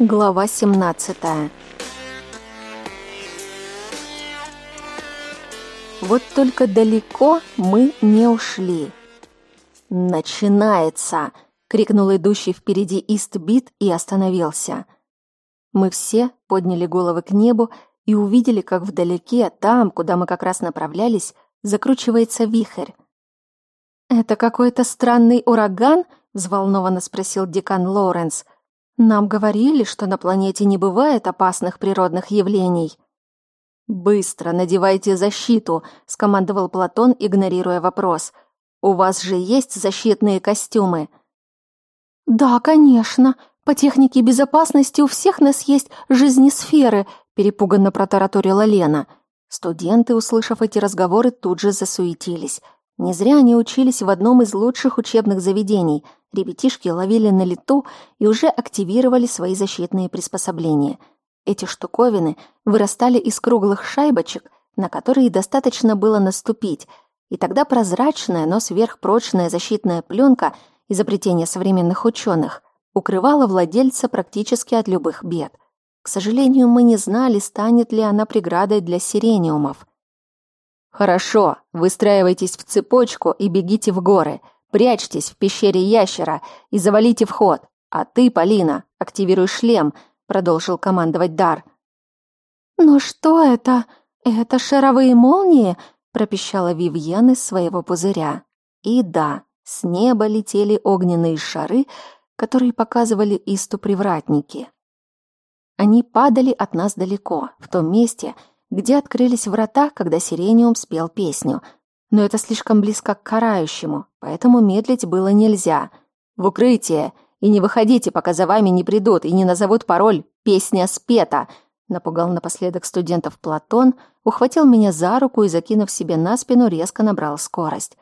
Глава 17 Вот только далеко мы не ушли. «Начинается!» — крикнул идущий впереди Истбит и остановился. Мы все подняли головы к небу и увидели, как вдалеке, там, куда мы как раз направлялись, закручивается вихрь. «Это какой-то странный ураган?» — взволнованно спросил декан Лоуренс — нам говорили, что на планете не бывает опасных природных явлений. Быстро надевайте защиту, скомандовал Платон, игнорируя вопрос. У вас же есть защитные костюмы. Да, конечно. По технике безопасности у всех нас есть жизнесферы, перепуганно протараторила Лена. Студенты, услышав эти разговоры, тут же засуетились. Не зря они учились в одном из лучших учебных заведений. Ребятишки ловили на лету и уже активировали свои защитные приспособления. Эти штуковины вырастали из круглых шайбочек, на которые достаточно было наступить, и тогда прозрачная, но сверхпрочная защитная пленка изобретения современных ученых укрывала владельца практически от любых бед. К сожалению, мы не знали, станет ли она преградой для сирениумов – «Хорошо, выстраивайтесь в цепочку и бегите в горы. Прячьтесь в пещере ящера и завалите вход. А ты, Полина, активируй шлем», — продолжил командовать Дар. «Но что это? Это шаровые молнии?» — пропищала Вивьен из своего пузыря. И да, с неба летели огненные шары, которые показывали исту привратники. Они падали от нас далеко, в том месте, где открылись врата, когда Сирениум спел песню. Но это слишком близко к карающему, поэтому медлить было нельзя. В укрытие! И не выходите, пока за вами не придут и не назовут пароль «Песня спета», напугал напоследок студентов Платон, ухватил меня за руку и, закинув себе на спину, резко набрал скорость.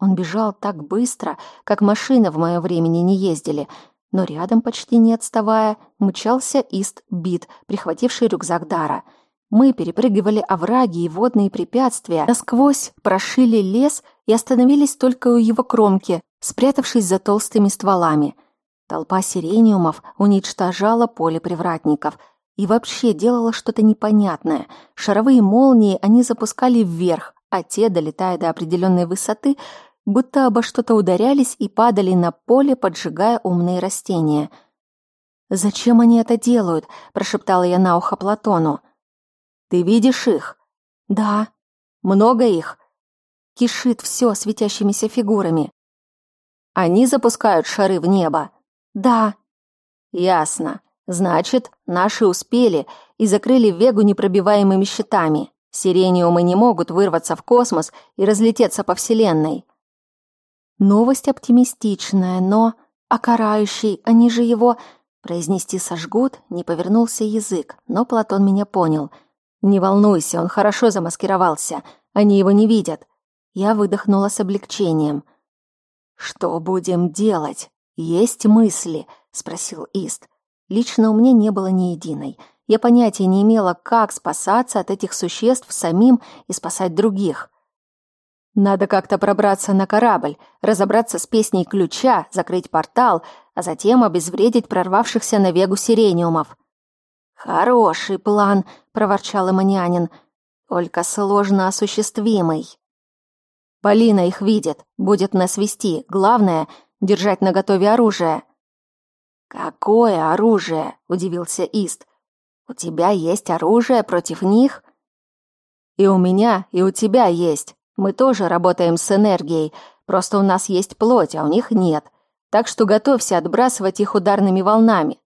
Он бежал так быстро, как машины в мое времени не ездили, но рядом, почти не отставая, мчался Ист-Бит, прихвативший рюкзак Дара — мы перепрыгивали овраги и водные препятствия, насквозь прошили лес и остановились только у его кромки, спрятавшись за толстыми стволами. Толпа сирениумов уничтожала поле привратников и вообще делала что-то непонятное. Шаровые молнии они запускали вверх, а те, долетая до определенной высоты, будто обо что-то ударялись и падали на поле, поджигая умные растения. «Зачем они это делают?» – прошептала я на ухо Платону. Ты видишь их? Да. Много их? Кишит все светящимися фигурами. Они запускают шары в небо? Да. Ясно. Значит, наши успели и закрыли Вегу непробиваемыми щитами. Сирениумы не могут вырваться в космос и разлететься по Вселенной. Новость оптимистичная, но... А карающий, они же его... Произнести сожгут, не повернулся язык, но Платон меня понял — «Не волнуйся, он хорошо замаскировался. Они его не видят». Я выдохнула с облегчением. «Что будем делать? Есть мысли?» — спросил Ист. Лично у меня не было ни единой. Я понятия не имела, как спасаться от этих существ самим и спасать других. Надо как-то пробраться на корабль, разобраться с песней ключа, закрыть портал, а затем обезвредить прорвавшихся на вегу сирениумов. «Хороший план», — проворчал Эмманянин, — «только сложно осуществимый». «Полина их видит, будет нас вести. Главное — держать наготове оружие». «Какое оружие?» — удивился Ист. «У тебя есть оружие против них?» «И у меня, и у тебя есть. Мы тоже работаем с энергией, просто у нас есть плоть, а у них нет. Так что готовься отбрасывать их ударными волнами.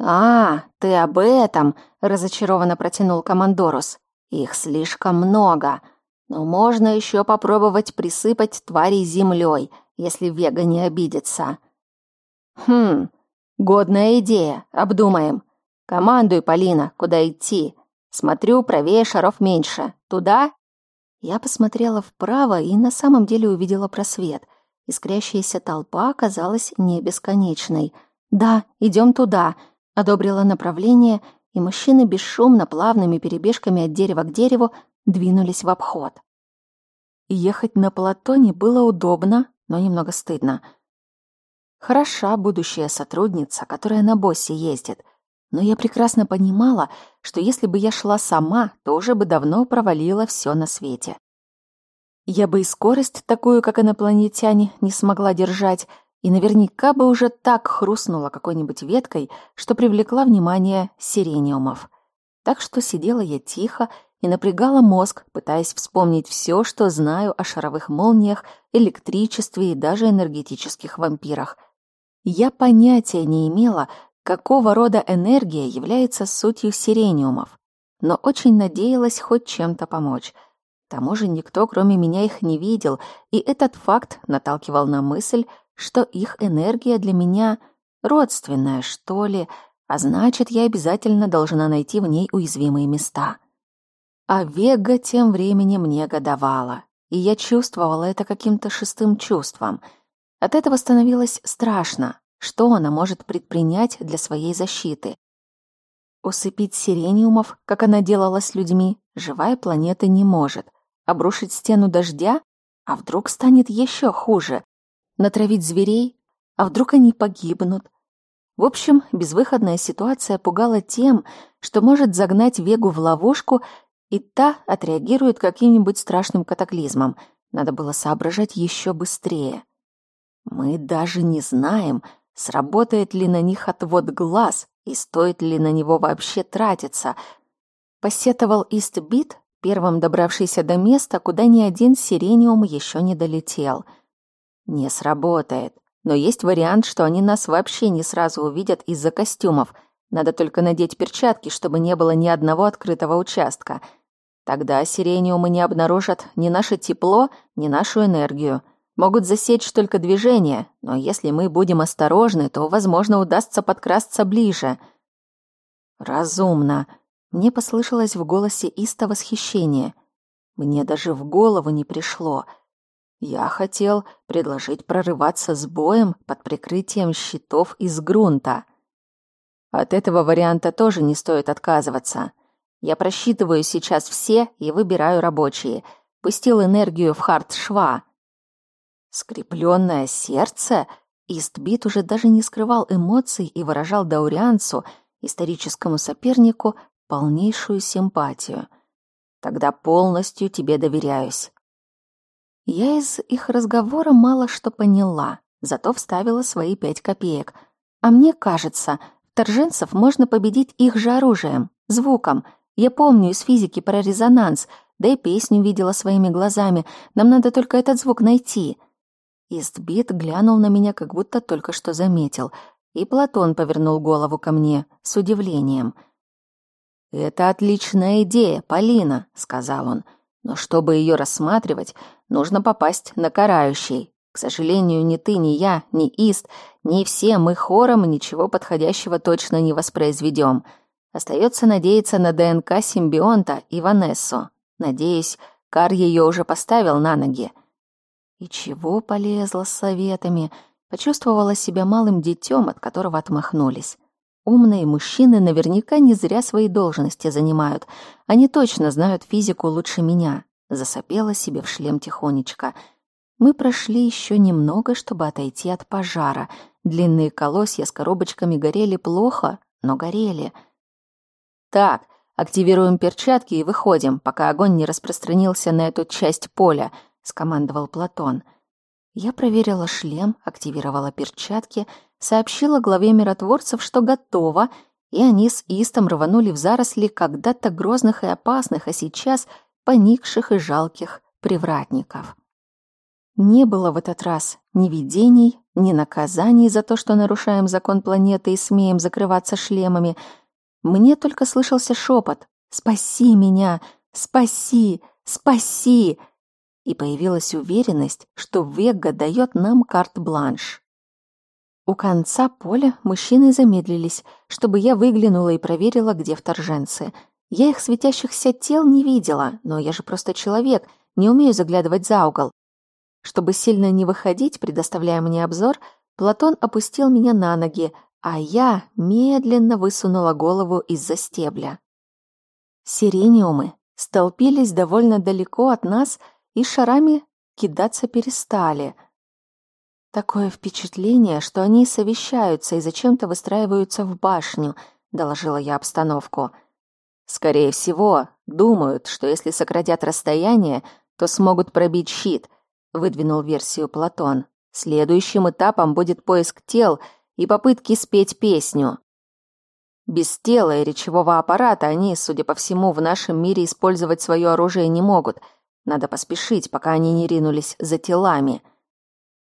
«А, ты об этом!» — разочарованно протянул Командорус. «Их слишком много. Но можно еще попробовать присыпать тварей землей, если Вега не обидится». «Хм, годная идея. Обдумаем. Командуй, Полина, куда идти. Смотрю, правее шаров меньше. Туда?» Я посмотрела вправо и на самом деле увидела просвет. Искрящаяся толпа оказалась не бесконечной. «Да, идем туда», одобрила направление, и мужчины бесшумно, плавными перебежками от дерева к дереву двинулись в обход. Ехать на Платоне было удобно, но немного стыдно. Хороша будущая сотрудница, которая на боссе ездит. Но я прекрасно понимала, что если бы я шла сама, то уже бы давно провалила все на свете. Я бы и скорость такую, как инопланетяне, не смогла держать, и наверняка бы уже так хрустнула какой-нибудь веткой, что привлекла внимание сирениумов. Так что сидела я тихо и напрягала мозг, пытаясь вспомнить все, что знаю о шаровых молниях, электричестве и даже энергетических вампирах. Я понятия не имела, какого рода энергия является сутью сирениумов, но очень надеялась хоть чем-то помочь. К тому же никто, кроме меня, их не видел, и этот факт наталкивал на мысль, что их энергия для меня родственная, что ли, а значит, я обязательно должна найти в ней уязвимые места. А Вега тем временем негодовала, и я чувствовала это каким-то шестым чувством. От этого становилось страшно, что она может предпринять для своей защиты. Усыпить сирениумов, как она делала с людьми, живая планета не может. Обрушить стену дождя? А вдруг станет еще хуже? Натравить зверей? А вдруг они погибнут? В общем, безвыходная ситуация пугала тем, что может загнать Вегу в ловушку и та отреагирует каким-нибудь страшным катаклизмом. Надо было соображать еще быстрее. Мы даже не знаем, сработает ли на них отвод глаз и стоит ли на него вообще тратиться. Посетовал Истбит, первым добравшийся до места, куда ни один сирениум еще не долетел. Не сработает. Но есть вариант, что они нас вообще не сразу увидят из-за костюмов. Надо только надеть перчатки, чтобы не было ни одного открытого участка — Тогда сирениумы не обнаружат ни наше тепло, ни нашу энергию. Могут засечь только движение, но если мы будем осторожны, то, возможно, удастся подкрасться ближе. Разумно. Мне послышалось в голосе Иста восхищение. Мне даже в голову не пришло. Я хотел предложить прорываться с боем под прикрытием щитов из грунта. От этого варианта тоже не стоит отказываться. Я просчитываю сейчас все и выбираю рабочие. Пустил энергию в хард-шва. Скрепленное сердце? Истбит уже даже не скрывал эмоций и выражал Даурианцу, историческому сопернику, полнейшую симпатию. Тогда полностью тебе доверяюсь. Я из их разговора мало что поняла, зато вставила свои пять копеек. А мне кажется, торженцев можно победить их же оружием, звуком — я помню из физики про резонанс, да и песню видела своими глазами. Нам надо только этот звук найти». Истбит глянул на меня, как будто только что заметил, и Платон повернул голову ко мне с удивлением. «Это отличная идея, Полина», — сказал он. «Но чтобы ее рассматривать, нужно попасть на карающий. К сожалению, ни ты, ни я, ни Ист, ни все мы хором ничего подходящего точно не воспроизведем. Остается надеяться на ДНК симбионта и Ванессу. Надеюсь, Кар ее уже поставил на ноги. И чего полезла с советами? Почувствовала себя малым детем, от которого отмахнулись. Умные мужчины наверняка не зря свои должности занимают. Они точно знают физику лучше меня. Засопела себе в шлем тихонечко. Мы прошли еще немного, чтобы отойти от пожара. Длинные колосья с коробочками горели плохо, но горели — «Так, активируем перчатки и выходим, пока огонь не распространился на эту часть поля», — скомандовал Платон. Я проверила шлем, активировала перчатки, сообщила главе миротворцев, что готово, и они с Истом рванули в заросли когда-то грозных и опасных, а сейчас поникших и жалких привратников. Не было в этот раз ни видений, ни наказаний за то, что нарушаем закон планеты и смеем закрываться шлемами — мне только слышался шепот «Спаси меня! Спаси! Спаси!» И появилась уверенность, что Вега дает нам карт-бланш. У конца поля мужчины замедлились, чтобы я выглянула и проверила, где вторженцы. Я их светящихся тел не видела, но я же просто человек, не умею заглядывать за угол. Чтобы сильно не выходить, предоставляя мне обзор, Платон опустил меня на ноги, а я медленно высунула голову из-за стебля. Сирениумы столпились довольно далеко от нас и шарами кидаться перестали. Такое впечатление, что они совещаются и зачем-то выстраиваются в башню, доложила я обстановку. Скорее всего, думают, что если сократят расстояние, то смогут пробить щит, выдвинул версию Платон. Следующим этапом будет поиск тел и попытки спеть песню. Без тела и речевого аппарата они, судя по всему, в нашем мире использовать свое оружие не могут. Надо поспешить, пока они не ринулись за телами.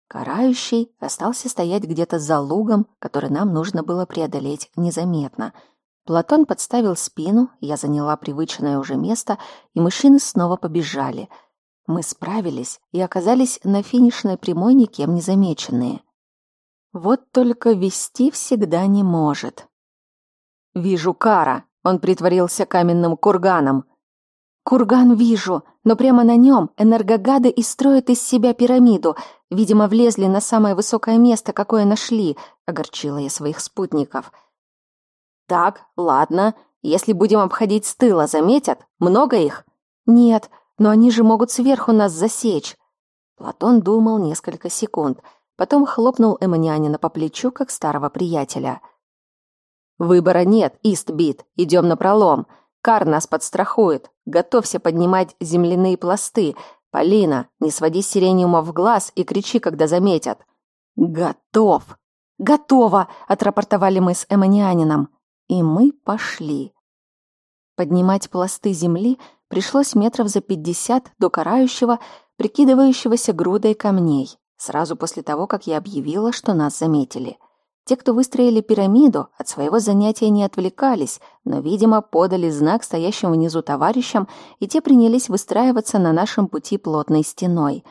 Карающий остался стоять где-то за лугом, который нам нужно было преодолеть незаметно. Платон подставил спину, я заняла привычное уже место, и мужчины снова побежали. Мы справились и оказались на финишной прямой никем не замеченные. Вот только вести всегда не может. «Вижу Кара», он притворился каменным курганом. «Курган вижу, но прямо на нем энергогады и строят из себя пирамиду. Видимо, влезли на самое высокое место, какое нашли», — огорчила я своих спутников. «Так, ладно. Если будем обходить с тыла, заметят? Много их?» «Нет, но они же могут сверху нас засечь». Платон думал несколько секунд, потом хлопнул Эмманянина по плечу, как старого приятеля. «Выбора нет, Истбит, идем на пролом. Кар нас подстрахует. Готовься поднимать земляные пласты. Полина, не своди сирениума в глаз и кричи, когда заметят. Готов. Готово, отрапортовали мы с Эманианином. И мы пошли. Поднимать пласты земли пришлось метров за пятьдесят до карающего, прикидывающегося грудой камней, сразу после того, как я объявила, что нас заметили. Те, кто выстроили пирамиду, от своего занятия не отвлекались, но, видимо, подали знак стоящим внизу товарищам, и те принялись выстраиваться на нашем пути плотной стеной.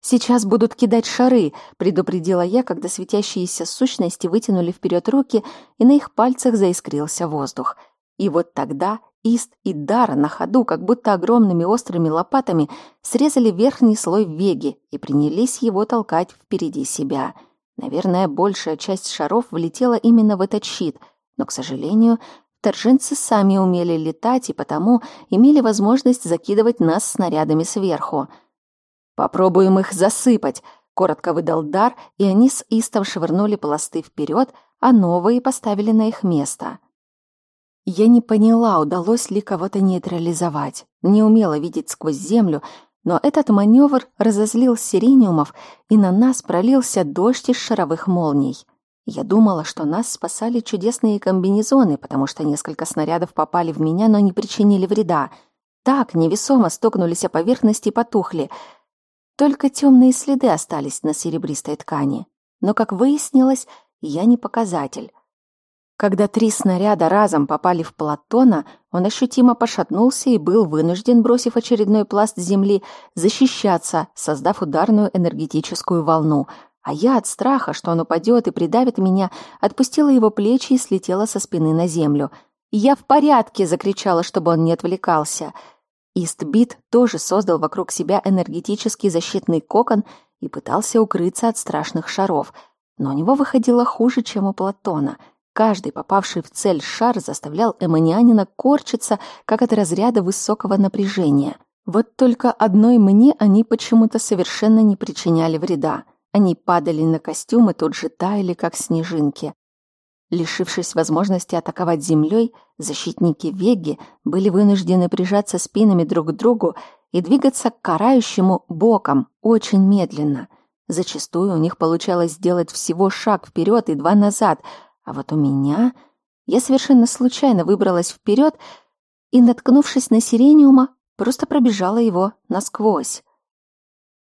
«Сейчас будут кидать шары», — предупредила я, когда светящиеся сущности вытянули вперед руки, и на их пальцах заискрился воздух. И вот тогда Ист и Дара на ходу, как будто огромными острыми лопатами, срезали верхний слой веги и принялись его толкать впереди себя — Наверное, большая часть шаров влетела именно в этот щит, но, к сожалению, торженцы сами умели летать и потому имели возможность закидывать нас снарядами сверху. «Попробуем их засыпать», — коротко выдал дар, и они с Истом швырнули пласты вперед, а новые поставили на их место. Я не поняла, удалось ли кого-то нейтрализовать, не умела видеть сквозь землю, но этот маневр разозлил сирениумов, и на нас пролился дождь из шаровых молний. Я думала, что нас спасали чудесные комбинезоны, потому что несколько снарядов попали в меня, но не причинили вреда. Так, невесомо стукнулись о поверхность и потухли. Только темные следы остались на серебристой ткани. Но, как выяснилось, я не показатель. Когда три снаряда разом попали в Платона, он ощутимо пошатнулся и был вынужден, бросив очередной пласт земли, защищаться, создав ударную энергетическую волну. А я от страха, что он упадет и придавит меня, отпустила его плечи и слетела со спины на землю. «Я в порядке!» — закричала, чтобы он не отвлекался. Истбит тоже создал вокруг себя энергетический защитный кокон и пытался укрыться от страшных шаров. Но у него выходило хуже, чем у Платона — Каждый попавший в цель шар заставлял эманианина корчиться, как от разряда высокого напряжения. Вот только одной мне они почему-то совершенно не причиняли вреда. Они падали на костюмы, тут же таяли, как снежинки. Лишившись возможности атаковать землей, защитники Веги были вынуждены прижаться спинами друг к другу и двигаться к карающему боком очень медленно. Зачастую у них получалось сделать всего шаг вперед и два назад — а вот у меня... Я совершенно случайно выбралась вперед и, наткнувшись на сирениума, просто пробежала его насквозь.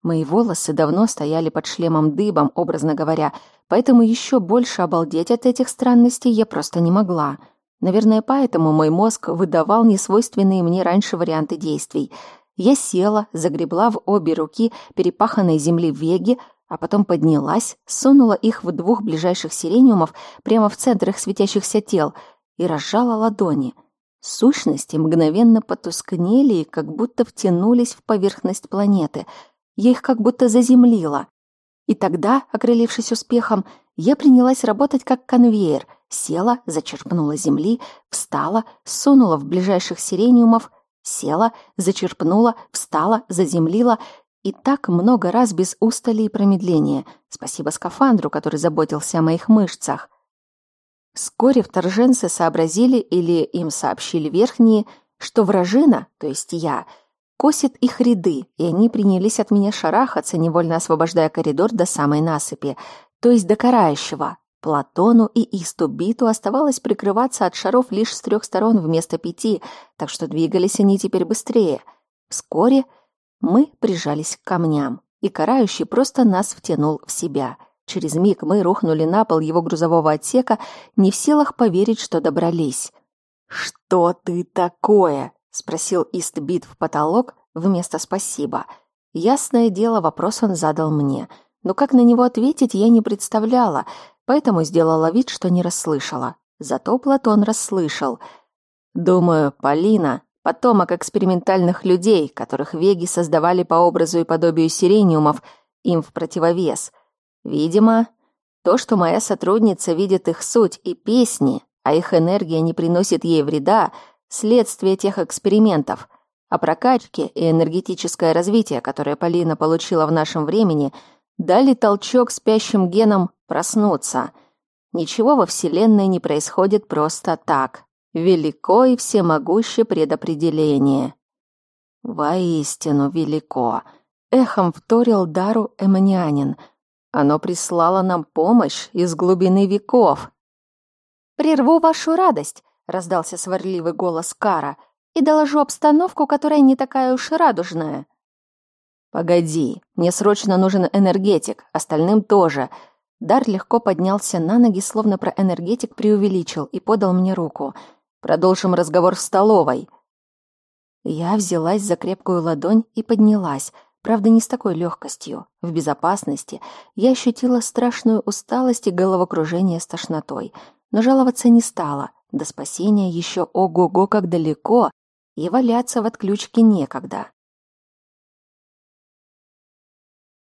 Мои волосы давно стояли под шлемом дыбом, образно говоря, поэтому еще больше обалдеть от этих странностей я просто не могла. Наверное, поэтому мой мозг выдавал несвойственные мне раньше варианты действий. Я села, загребла в обе руки перепаханной земли веги, а потом поднялась, сунула их в двух ближайших сирениумов прямо в центр их светящихся тел и разжала ладони. Сущности мгновенно потускнели и как будто втянулись в поверхность планеты. Я их как будто заземлила. И тогда, окрылившись успехом, я принялась работать как конвейер. Села, зачерпнула земли, встала, сунула в ближайших сирениумов, села, зачерпнула, встала, заземлила И так много раз без устали и промедления. Спасибо скафандру, который заботился о моих мышцах. Вскоре вторженцы сообразили или им сообщили верхние, что вражина, то есть я, косит их ряды, и они принялись от меня шарахаться, невольно освобождая коридор до самой насыпи, то есть до карающего. Платону и Истубиту оставалось прикрываться от шаров лишь с трех сторон вместо пяти, так что двигались они теперь быстрее. Вскоре мы прижались к камням, и карающий просто нас втянул в себя. Через миг мы рухнули на пол его грузового отсека, не в силах поверить, что добрались. «Что ты такое?» — спросил Истбит в потолок вместо «спасибо». Ясное дело, вопрос он задал мне, но как на него ответить я не представляла, поэтому сделала вид, что не расслышала. Зато Платон расслышал. «Думаю, Полина — потомок экспериментальных людей, которых веги создавали по образу и подобию сирениумов, им в противовес. Видимо, то, что моя сотрудница видит их суть и песни, а их энергия не приносит ей вреда, следствие тех экспериментов. А прокачки и энергетическое развитие, которое Полина получила в нашем времени, дали толчок спящим генам проснуться. Ничего во Вселенной не происходит просто так. Велико и всемогуще предопределение. Воистину велико. Эхом вторил Дару Эманианин. Оно прислало нам помощь из глубины веков, «Прерву вашу радость», — раздался сварливый голос Кара, «и доложу обстановку, которая не такая уж радужная». «Погоди, мне срочно нужен энергетик, остальным тоже». Дар легко поднялся на ноги, словно про энергетик преувеличил, и подал мне руку. «Продолжим разговор в столовой». Я взялась за крепкую ладонь и поднялась, правда, не с такой легкостью. В безопасности я ощутила страшную усталость и головокружение с тошнотой — но жаловаться не стала. До спасения еще ого-го как далеко, и валяться в отключке некогда.